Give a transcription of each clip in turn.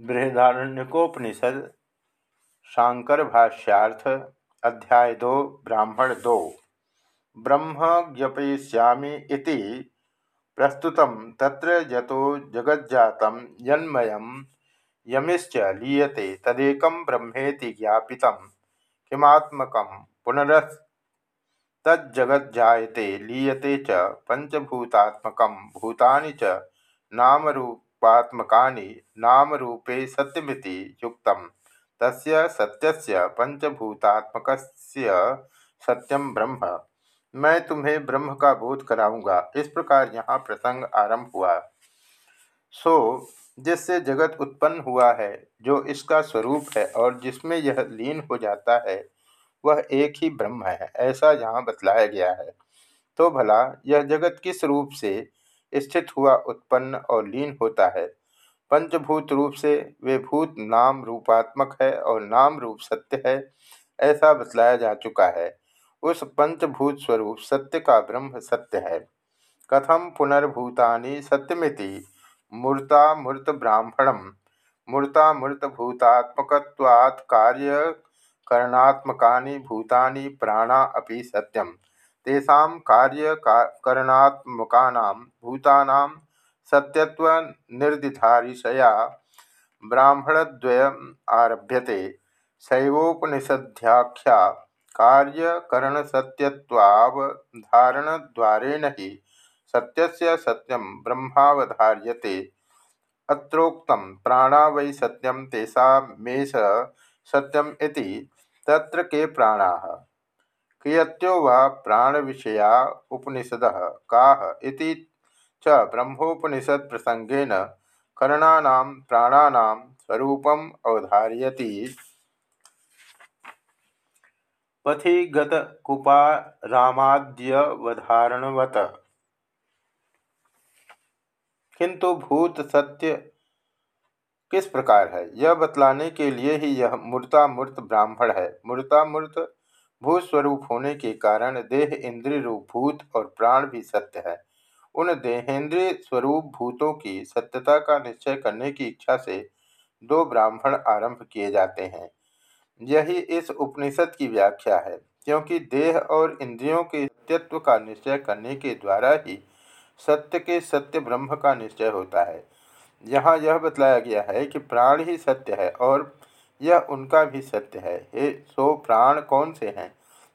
बृहदारण्यकोपनिषद शांकर भाष्यार्थ अध्याय दो, ब्राह्मण दो। ब्रह्म ज्ञपयिष्यामि इति। प्रस्तुतं तत्र यतो जगज्जातं यन्मयं यमिश्च लीयते तदेकं ब्रह्मेति ज्ञापितं किमात्मकं पुनरस्तज्जगज्जायते लीयते च पञ्चभूतात्मकं भूतानि च, नामरूप पात्मकानि नाम रूपे सत्यमिति युक्तम तस्य सत्यस्य पंचभूतात्मकस्य सत्यम ब्रह्म। मैं तुम्हें ब्रह्म का बोध कराऊँगा। इस प्रकार यहाँ प्रसंग आरंभ हुआ। सो, जिससे जगत उत्पन्न हुआ है, जो इसका स्वरूप है और जिसमें यह लीन हो जाता है, वह एक ही ब्रह्म है। ऐसा यहाँ बतलाया गया है। तो भला, यह जगत किस रूप से स्थित हुआ उत्पन्न और लीन होता है। पंचभूत रूप से वे भूत नाम रूपात्मक है और नाम रूप सत्य है, ऐसा बतलाया जा चुका है। उस पंचभूत स्वरूप सत्य का ब्रह्म सत्य है। कथम पुनर्भूतानि सत्यमिति मूर्ता मूर्त ब्राह्मणम मूर्ता मूर्त भूतात्मकवात् कार्य करणात्मकानि भूतानि प्राणा अपि सत्यम। तेषा कार्य करणात्मकानां भूतानां सत्यत्व निर्दिधारिशया ब्राह्मणद्वयम् आरभ्यते। शैवोपनिषद्याख्या कार्यकरणसत्यत्वावधारणद्वारेण हि सत्यस्य सत्यं ब्रह्मावधार्यते। अत्रोक्तं प्राणा वै सत्यं तेषामेष सत्यम् इति, तत्र के प्राणाः? कियत्यो वा प्राण विषया उपनिषद का च ब्रह्मोपनिषद प्रसंगेन करणानां प्राणानां स्वरूपम अवधारयति। पथि गतकुपारामाद्यवधारणवत किंतु भूत सत्य किस प्रकार है? यह बतलाने के लिए ही यह मूर्ता मूर्त ब्राह्मण है। मूर्ता मूर्त भूत स्वरूप होने के कारण देह इंद्रिय रूप भूत और प्राण भी सत्य है। उन देहेंद्रिय स्वरूप भूतों की सत्यता का निश्चय करने की इच्छा से दो ब्राह्मण आरंभ किए जाते हैं। यही इस उपनिषद की व्याख्या है, क्योंकि देह और इंद्रियों के सत्यत्व का निश्चय करने के द्वारा ही सत्य के सत्य ब्रह्म का निश्चय होता है। यहाँ यह बतलाया गया है कि प्राण ही सत्य है और यह उनका भी सत्य है। हे, सो प्राण कौन से हैं?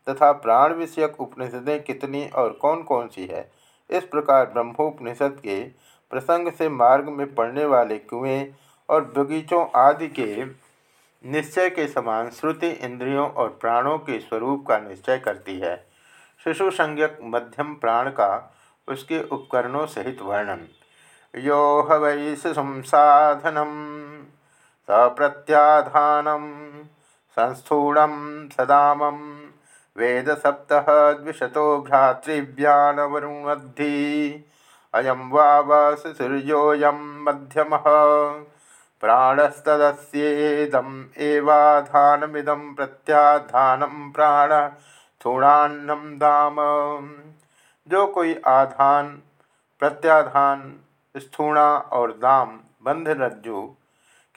तथा प्राण विषयक उपनिषदें कितनी और कौन कौन सी है? इस प्रकार ब्रह्मोपनिषद के प्रसंग से मार्ग में पड़ने वाले कुएँ और बगीचों आदि के निश्चय के समान श्रुति इंद्रियों और प्राणों के स्वरूप का निश्चय करती है। शिशु संज्ञक मध्यम प्राण का उसके उपकरणों सहित वर्णन। यो हवै शिशुम साधनम सप्रत्याधानम संस्थूल सदाम वेद सप्तः द्विशतो भ्रातृव्यानवरुणद्धि। अयं वावशिशुर्योऽयं मध्यमः। प्राणस्तदस्येदम् एवाधानमिदं प्रत्याधानं प्राण स्थूणान्नम दाम। जो कोई आधान, प्रत्याधान, स्थूणा और दाम बंध रज्जु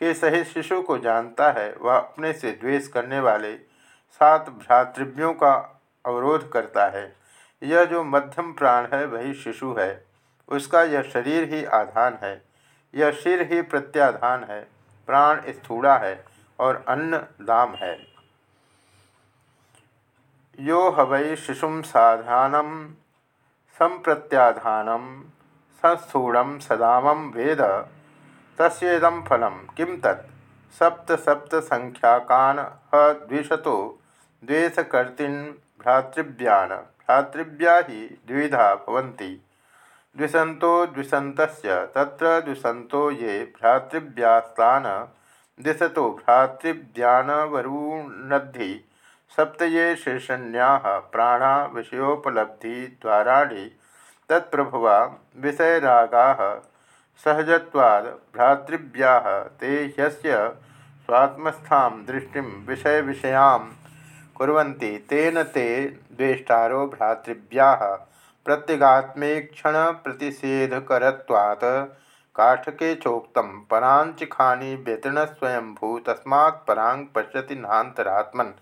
के सहित शिशु को जानता है, वह अपने से द्वेष करने वाले सात भ्रातृव्यों का अवरोध करता है। यह जो मध्यम प्राण है, वही शिशु है। उसका यह शरीर ही आधान है। यह सिर ही प्रत्याधान है। प्राण स्थूड़ा है और अन्न दाम है। यो हवै शिशुम साधानम, संप्रत्याधानम संस्थूणम सदाम वेद। तस्ेदम फलम। किम तत्? सप्त सप्त संख्याकान द्विशतो द्वेषकर्तृन् भ्रातृव्यान भ्रातृव्या ही द्विधा भवन्ति। द्विसन्तो द्विसन्तस्य, तत्र द्विसन्तो ये भ्रातृव्यास्तान दिशतो भ्रातृव्यानवरुणद्धि सप्त ये शीर्षण्याः प्राणा विषयोपलब्धिद्वाराणि तत्प्रभुवा विषयरागाः सहजत्वाद भ्रातृव्या ते ह्यस्य स्वात्मस्थां दृष्टि विषय विषयां कुर्वन्ति, तेन ते द्वेष्टारो भ्रातृव्या प्रत्यगात्मेक्षण प्रतिषेधकरत्वात् काठके चोक्त परांचिखानी व्यतीर्ण स्वयंभू तस्मात् परांग पश्यति नान्तरात्मन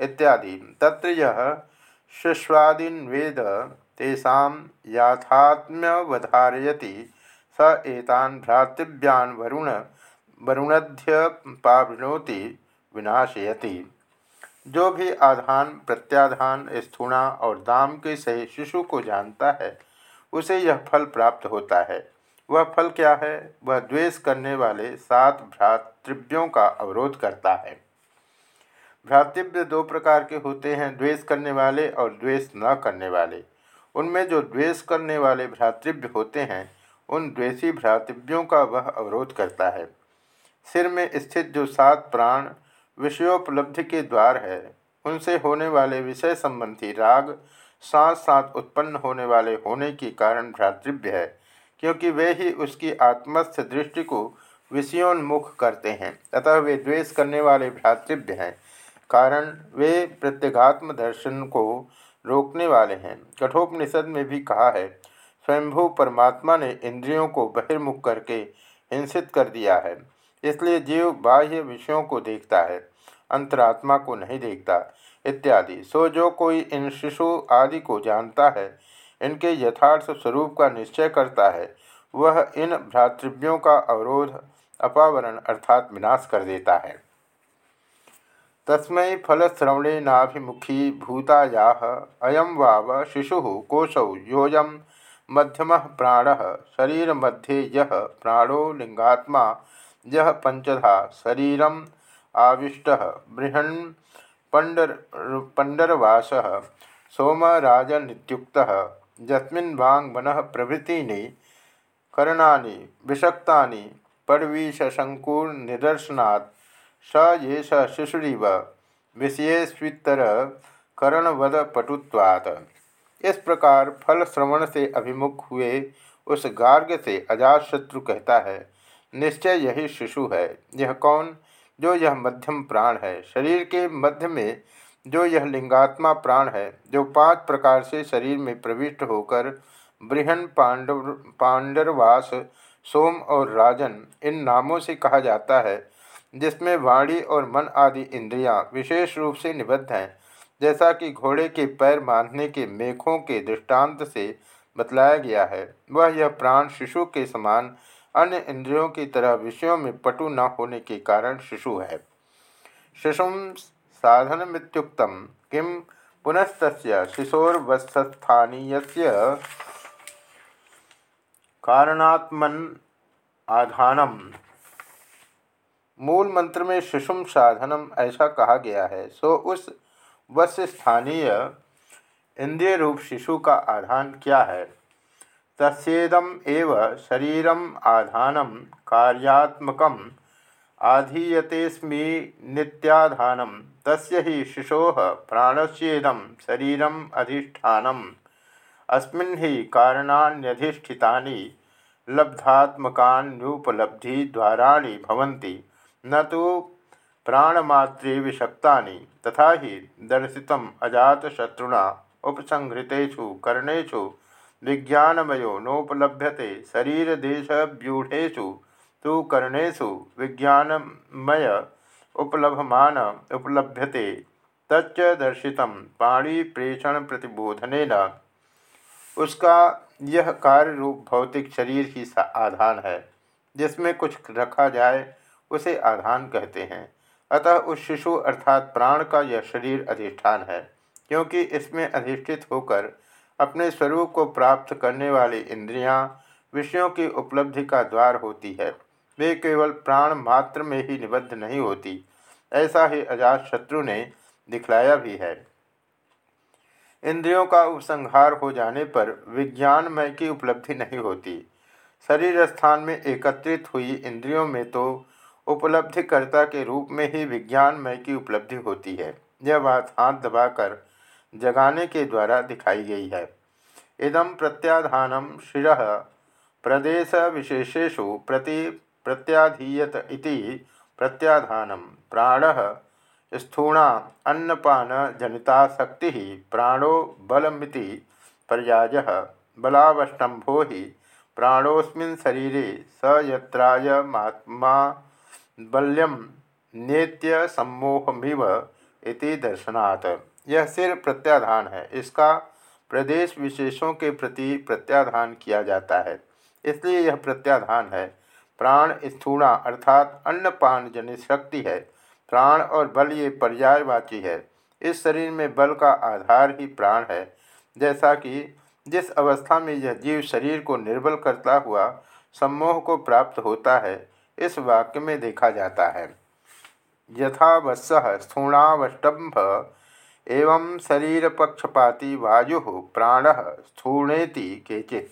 इत्यादि। तत्र यह शिष्वादिन्वेद तेषा स एतान भ्रातृव्यान वरुण वरुणध्यपावृणोति विनाशयति। जो भी आधान, प्रत्याधान, स्थूणा और दाम के सही शिशु को जानता है, उसे यह फल प्राप्त होता है। वह फल क्या है? वह द्वेष करने वाले सात भ्रातृव्यों का अवरोध करता है। भ्रातृव्य दो प्रकार के होते हैं, द्वेष करने वाले और द्वेष न करने वाले। उनमें जो द्वेष करने वाले भ्रातृव्य होते हैं उन द्वेषी भ्रातृव्यों का वह अवरोध करता है। सिर में स्थित जो सात प्राण विषयोपलब्धि के द्वार है, उनसे होने वाले विषय संबंधी राग साथ साथ उत्पन्न होने वाले होने के कारण भ्रातृव्य है, क्योंकि वे ही उसकी आत्मस्थ दृष्टि को विषयोन्मुख करते हैं। अतः वे द्वेष करने वाले भ्रातृव्य हैं, कारण वे प्रत्यगात्म दर्शन को रोकने वाले हैं। कठोपनिषद में भी कहा है स्वयंभू परमात्मा ने इंद्रियों को बहिर्मुख करके हिंसित कर दिया है, इसलिए जीव बाह्य विषयों को देखता है, अंतरात्मा को नहीं देखता, इत्यादि। सो जो कोई इन शिशु आदि को जानता है, इनके यथार्थ स्वरूप का निश्चय करता है, वह इन भ्रातृव्यों का अवरोध, अपावरण अर्थात विनाश कर देता है। तस्मै फलश्रवणेनाभिमुखी भूताया अयम वाव शिशु कोशौ योजम मध्यम प्राण शरीर मध्ये यह प्राणो लिंगात्मा यह पंचधा शरीरम आविष्ट बृहण पंडर पंडरवास सोमराजनित्युक्त जस्मिन् वांग मन प्रभृतीनि, करणानि, विषक्तानि निदर्शनात् स येष शिशुरीव विषयेष्वितर करणवद पटुत्वात् इस प्रकार फल श्रवण से अभिमुख हुए उस गार्ग से अजात शत्रु कहता है, निश्चय यही शिशु है। यह कौन? जो यह मध्यम प्राण है। शरीर के मध्य में जो यह लिंगात्मा प्राण है, जो पाँच प्रकार से शरीर में प्रविष्ट होकर बृहन, पांडव, पांडरवास, सोम और राजन, इन नामों से कहा जाता है, जिसमें वाणी और मन आदि इंद्रियाँ विशेष रूप से निबद्ध हैं। जैसा कि घोड़े के पैर बांधने के मेखों के दृष्टांत से बतलाया गया है, वह यह प्राण शिशु के समान अन्य इंद्रियों की तरह विषयों में पटु न होने के कारण शिशु है। शिशु साधन साधनमितुक्त किम पुनस्त शिशोर्वस्थानीय कारणात्मन आधानम मूल मंत्र में शिशुम साधनम ऐसा कहा गया है, सो उस वश स्थानीय इंद्रिय रूप शिशु का आधान क्या है? तस्ेदम एव शरीरम आधानम कार्यात्मक आधीयतेस्मी नित्याधानम। तस्य ही शिशो प्राणस्येदम शरीरम अधिष्ठानम। अस्मिन् ही कारणान्यधिष्ठितानि न तो प्राणमात्रे विषक्तानि तथा ही दर्शित अजातशत्रुणा उपसंहृतेषु, कर्णेषु, विज्ञानमयो नोपलभ्यते शरीरदेशव्यूढ़ेषु तो कर्णेशु विज्ञानमय उपलभमान उपलभ्यते। तच्च दर्शित पाणी प्रेषण प्रतिबोधन उसका यह कार्य रूप भौतिक शरीर ही आधान है, जिसमें कुछ रखा जाए, उसे आधान कहते हैं। अतः उस शिशु अर्थात प्राण का यह शरीर अधिष्ठान है, क्योंकि इसमें अधिष्ठित होकर अपने स्वरूप को प्राप्त करने वाली इंद्रियाँ विषयों की उपलब्धि का द्वार होती है। वे केवल प्राण मात्र में ही निबद्ध नहीं होती, ऐसा ही अजात शत्रु ने दिखलाया भी है। इंद्रियों का उपसंहार हो जाने पर विज्ञानमय की उपलब्धि नहीं होती। शरीर स्थान में एकत्रित हुई इंद्रियों में तो उपलब्धिकर्ता के रूप में ही विज्ञानमय की उपलब्धि होती है। यह बात हाथ दबाकर जगाने के द्वारा दिखाई गई है। इदम प्रत्याधान शिर प्रदेश विशेषेशु प्रति प्रत्याधीयत इति प्रत्याधान। प्राण स्थूणा अन्नपान जनिता शक्ति प्राणो बलमिति पर्याय बलावष्टंभो ही प्राणोस्मिन् शरीरे स यत्राय महात्मा बल्यम नेत्य सम्मोहमिव इति दर्शनात्। यह सिर प्रत्याधान है। इसका प्रदेश विशेषों के प्रति प्रत्याधान किया जाता है। इसलिए यह प्रत्याधान है। प्राण स्थूणा अर्थात अन्नपान जनित शक्ति है। प्राण और बल ये पर्यायवाची है। इस शरीर में बल का आधार ही प्राण है। जैसा कि जिस अवस्था में यह जीव शरीर को निर्बल करता हुआ सम्मोह को प्राप्त होता है इस वाक्य में देखा जाता है। यथा वत्स स्थूणावष्टम्भ एवं शरीर पक्षपाती वायु प्राण स्थूणेति केचित।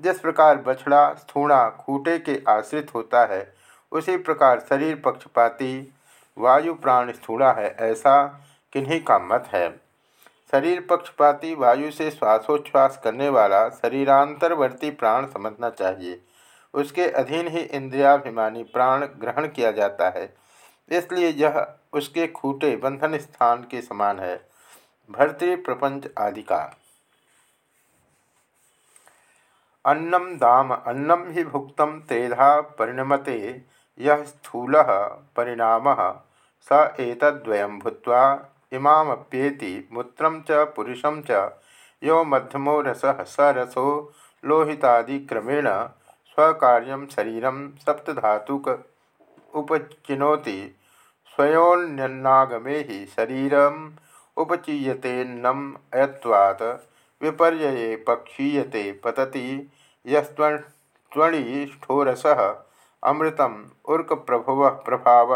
जिस प्रकार बछड़ा स्थूणा खूटे के आश्रित होता है, उसी प्रकार शरीर पक्षपाती वायु प्राण स्थूणा है, ऐसा किन्हीं का मत है। शरीर पक्षपाती वायु से श्वासोच्छ्वास करने वाला शरीरांतरवर्ती प्राण समझना चाहिए। उसके अधीन ही इंद्रियाभिमानी प्राण ग्रहण किया जाता है। इसलिए यह उसके खूटे बंधन स्थान के समान है। भर्तृ प्रपंच आदि का अन्नम दाम अन्नम ही भुक्त त्रेधा परिणमते यह स्थूल परिणाम स एतद्वयं भूत्वा इमाप्येति मूत्र च पुरुषं च यो मध्यमो रस स रसो लोहितादिक्रमेण स्वकार्यं शरीर सप्तधातुक उपचिनोति। स्वयोन्यन्नागमे ही शरीरम उपचीयतेन्नम अयत्वात् विपर्य पक्षीयते पतति। यस्त्वणीष्ठोरस अमृतम उर्क प्रभुव प्रभाव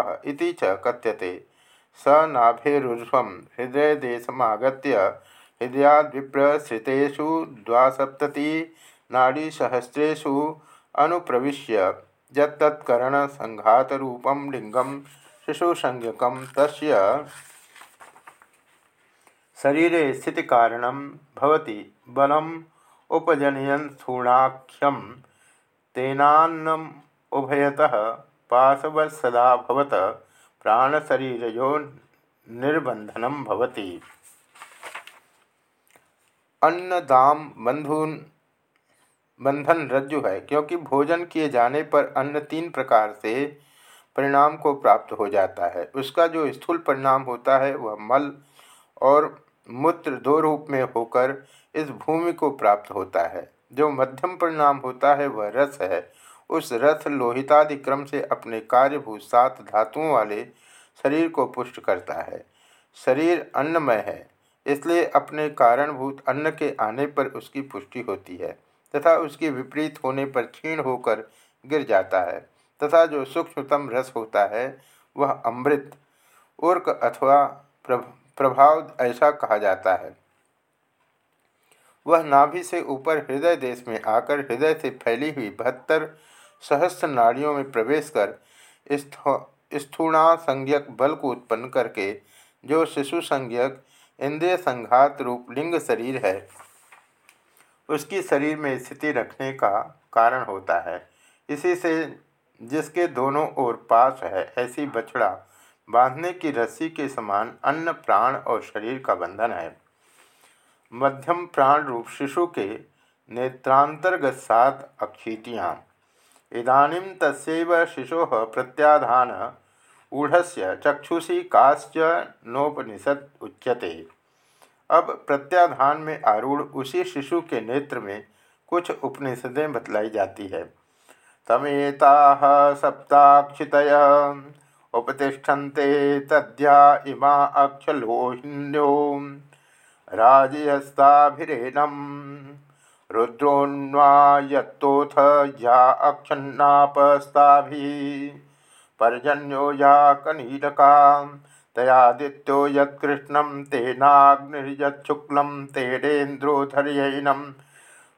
कथ्यते। स नाभिर्व हृदयदेशमागत हृदयाद्विप्रसृतेषु द्वासप्तति, नाड़ीसहस्रेषु अनुप्रविश्य यत्तत्करणसङ्घातरूपं लिङ्गं शिशुसंज्ञकं तस्य शरीरे स्थितिकारणं भवति बलम् उपजनयन् स्थूणाख्यं तेनान्नम् उभयतः पाशवत्सदाभवत प्राणशरीरयो निर्बंधनम भवति। अन्न दाम बंधुन रज्जु है, क्योंकि भोजन किए जाने पर अन्न तीन प्रकार से परिणाम को प्राप्त हो जाता है। उसका जो स्थूल परिणाम होता है, वह मल और मूत्र दो रूप में होकर इस भूमि को प्राप्त होता है। जो मध्यम परिणाम होता है, वह रस है। उस रथ लोहितादि क्रम से अपने कार्यभूत सात धातुओं वाले शरीर को पुष्ट करता है। शरीर अन्नमय है, इसलिए अपने कारणभूत अन्न के आने पर उसकी पुष्टि होती है। तथा उसके विपरीत होने पर क्षीण होकर गिर जाता है तथा जो सूक्ष्मतम रस होता है, वह अमृत, उर्क अथवा प्रभाव ऐसा कहा जाता है। वह नाभि से ऊपर हृदय देश में आकर हृदय से फैली हुई बहत्तर सहस्त्र नाड़ियों में प्रवेश कर स्थूणा संज्ञक बल को उत्पन्न करके, जो शिशु संज्ञक इंद्रिय संघात रूप लिंग शरीर है उसकी शरीर में स्थिति रखने का कारण होता है। इसी से जिसके दोनों ओर पास है, ऐसी बछड़ा बांधने की रस्सी के समान अन्न प्राण और शरीर का बंधन है। मध्यम प्राण रूप शिशु के नेत्रांतर्गत सात अक्षीतियाँ। इदानीं तस्व शिशो प्रत्याधान ऊढ़स्य चक्षुषी काश्च नोपनिषद उच्यते। अब प्रत्याधान में आरूढ़ उसी शिशु के नेत्र में कुछ उपनिषदें बतलाई जाती है। तमेता सप्ताक्षित उपतिष्ठन्ते तद्या इमा अक्षलोहिन्यो राजयस्ताभिरेनम रुद्रोन्वायत्तोथ या अक्षन्नापस्ताभिः पर्जन्यो या कनीरका तयादित्यो यत्कृष्णं तेनाग्निर्यच्छुक्लं तेरेन्द्रोधर्यैनं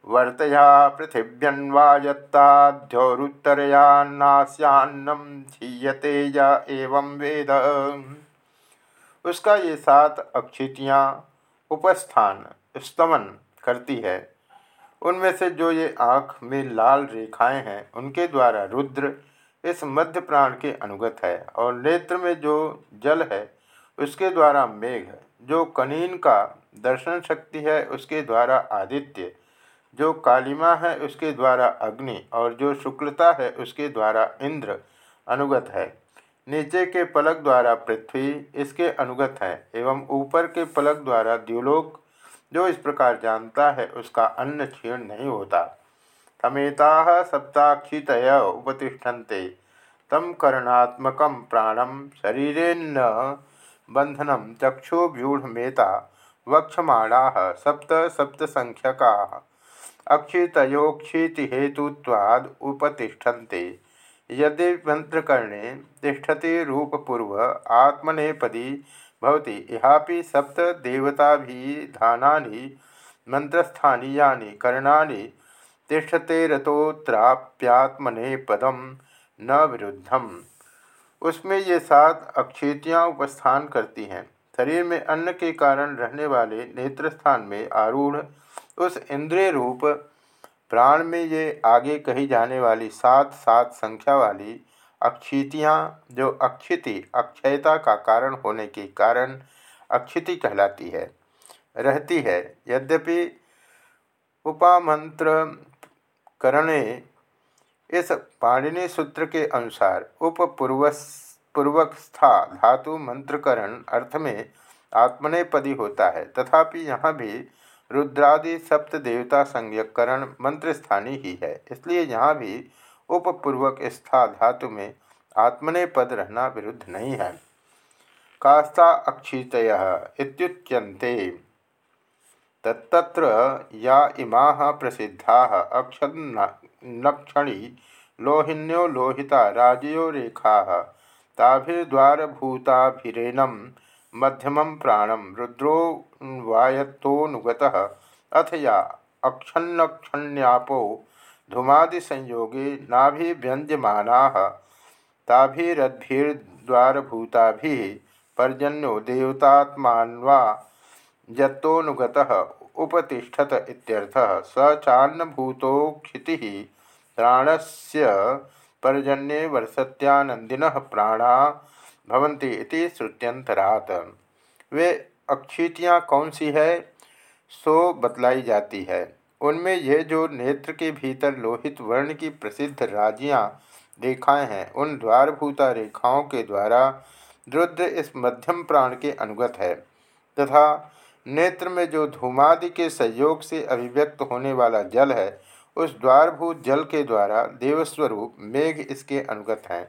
वर्तया पृथिव्यन्वायत्ताध्योरुत्तरयान्नास्यान्नं क्षीयते या एवं वेद। उसका ये सात अक्षितियाँ उपस्थान, स्तमन करती है। उनमें से जो ये आँख में लाल रेखाएँ हैं, उनके द्वारा रुद्र इस मध्य प्राण के अनुगत है और नेत्र में जो जल है, उसके द्वारा मेघ, जो कनीन का दर्शन शक्ति है, उसके द्वारा आदित्य, जो कालिमा है, उसके द्वारा अग्नि और जो शुक्लता है, उसके द्वारा इंद्र अनुगत है। नीचे के पलक द्वारा पृथ्वी इसके अनुगत है एवं ऊपर के पलक द्वारा द्युलोक, जो इस प्रकार जानता है, उसका अन्न क्षीण नहीं होता। तमेता सप्ताक्षित उपतिषंते तम करणात्मक प्राणम शरीरेन्न बंधनम चक्षुव्यूढ़मेता वक्षमाणा सप्त सप्तसंख्यका अक्षितयोक्षितिहेतुत्वाद उपतिष्ठन्ते। यदि मंत्रकर्णे तिष्ठति रूपपूर्व आत्मनेपदी भवति, इहापि सप्त देवताभिधानानि मंत्रस्थानीयानि तिष्ठते रतोत्राप्यात्मने पदम न विरुद्धम। उसमें ये सात अक्षेतियाँ उपस्थान करती हैं। शरीर में अन्न के कारण रहने वाले नेत्रस्थान में आरूढ़ उस इंद्रिय रूप प्राण में ये आगे कही जाने वाली सात सात संख्या वाली अक्षितियाँ, जो अक्षिति, अक्षयता का कारण होने के कारण अक्षिति कहलाती है, रहती है। यद्यपि उपामंत्र करणे, इस पाणिनि सूत्र के अनुसार उपपूर्व पूर्वस्था धातु मंत्रकरण अर्थ में आत्मनेपदी होता है। तथापि यहाँ भी रुद्रादि सप्त देवता संज्ञकरण मंत्र स्थानीय ही है। इसलिए यहाँ भी उपपूर्वक स्था धातु में आत्मने पद रहना विरुद्ध नहीं है। कास्ता अक्षित इत्युच्यन्ते। तत्र या इमा प्रसिद्धा। अक्षन्नक्षणी लोहिन्यो लोहिता, राजयो रेखा। ताभिर्द्वारभूताभिरेनम मध्यम प्राणम रुद्रो वायत्तोनुगत अथ या अक्षन्नक्षण्यापो धूमादिसंयोगे नाभिव्यंजमाना ताभिरद्भिर्द्वारभूताभिः पर्जन्यो देवतात्मान्वा यत्तोनुगतः उपतिष्ठत इत्यर्थः स चान्नभूतोक्षितिः प्राणस्य पर्जन्ये वर्षत्यानंदिनः प्राणा भवन्ति इति श्रुत्यंतरात वे अक्षितियाँ कौन सी है? सो बतलाई जाती है। उनमें ये जो नेत्र के भीतर लोहित वर्ण की प्रसिद्ध राजियाँ रेखाएँ हैं, उन द्वारभूता रेखाओं के द्वारा रुद्र इस मध्यम प्राण के अनुगत है तथा नेत्र में जो धूमादि के संयोग से अभिव्यक्त होने वाला जल है, उस द्वारभूत जल के द्वारा देवस्वरूप मेघ इसके अनुगत हैं।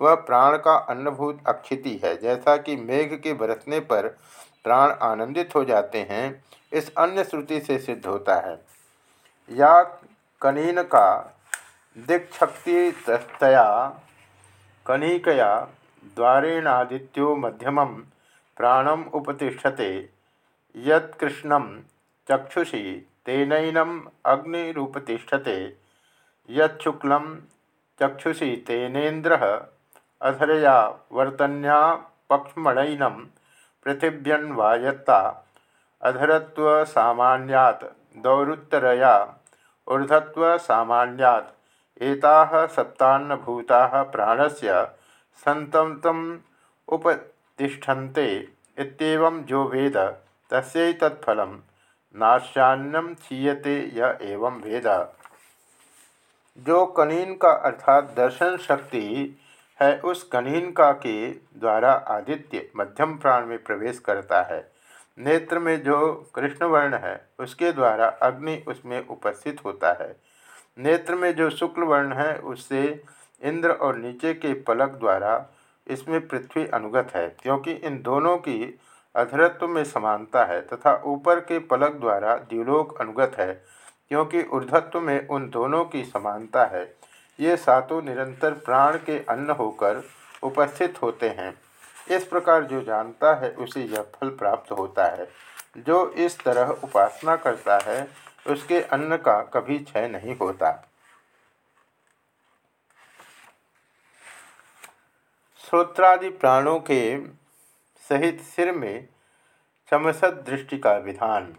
वह प्राण का अन्नभूत अक्षिति है, जैसा कि मेघ के बरसने पर प्राण आनंदित हो जाते हैं, इस अन्य श्रुति से सिद्ध होता है। या कनीन का दिक्शक्तितया कनिकया द्वारेणादित्यो मध्यम प्राणम उपतिष्ठते। यत्कृष्ण चक्षुषी तेनैनम अग्निरुपतिष्ठते युक्ल चक्षुषी तेनेन्द्र, अधरया वर्तन्या पक्ष्मणैनम पृथिव्यन्वायत्ता अधरत्वसामान्यात् दौरुत्तरया ऊर्धत्वसामान्यात् एताः सप्तान्नभूताः प्राणस्य सन्ततम् उपतिष्ठन्ते जो वेद तस्यैतत्फलं नाश्यान्नम क्षीयते य एवं वेद। जो कनीन का अर्थात दर्शन शक्ति है, उस कनीन का के द्वारा आदित्य मध्यम प्राण में प्रवेश करता है। नेत्र में जो कृष्ण वर्ण है, उसके द्वारा अग्नि उसमें उपस्थित होता है। नेत्र में जो शुक्ल वर्ण है, उससे इंद्र और नीचे के पलक द्वारा इसमें पृथ्वी अनुगत है, क्योंकि इन दोनों की अधरत्व में समानता है तथा ऊपर के पलक द्वारा द्व्युलोक अनुगत है, क्योंकि ऊर्धत्व में उन दोनों की समानता है। ये सातों निरंतर प्राण के अन्न होकर उपस्थित होते हैं। इस प्रकार जो जानता है, उसे यह फल प्राप्त होता है। जो इस तरह उपासना करता है, उसके अन्न का कभी क्षय नहीं होता। श्रोत्रादि प्राणों के सहित सिर में चमसद दृष्टि का विधान।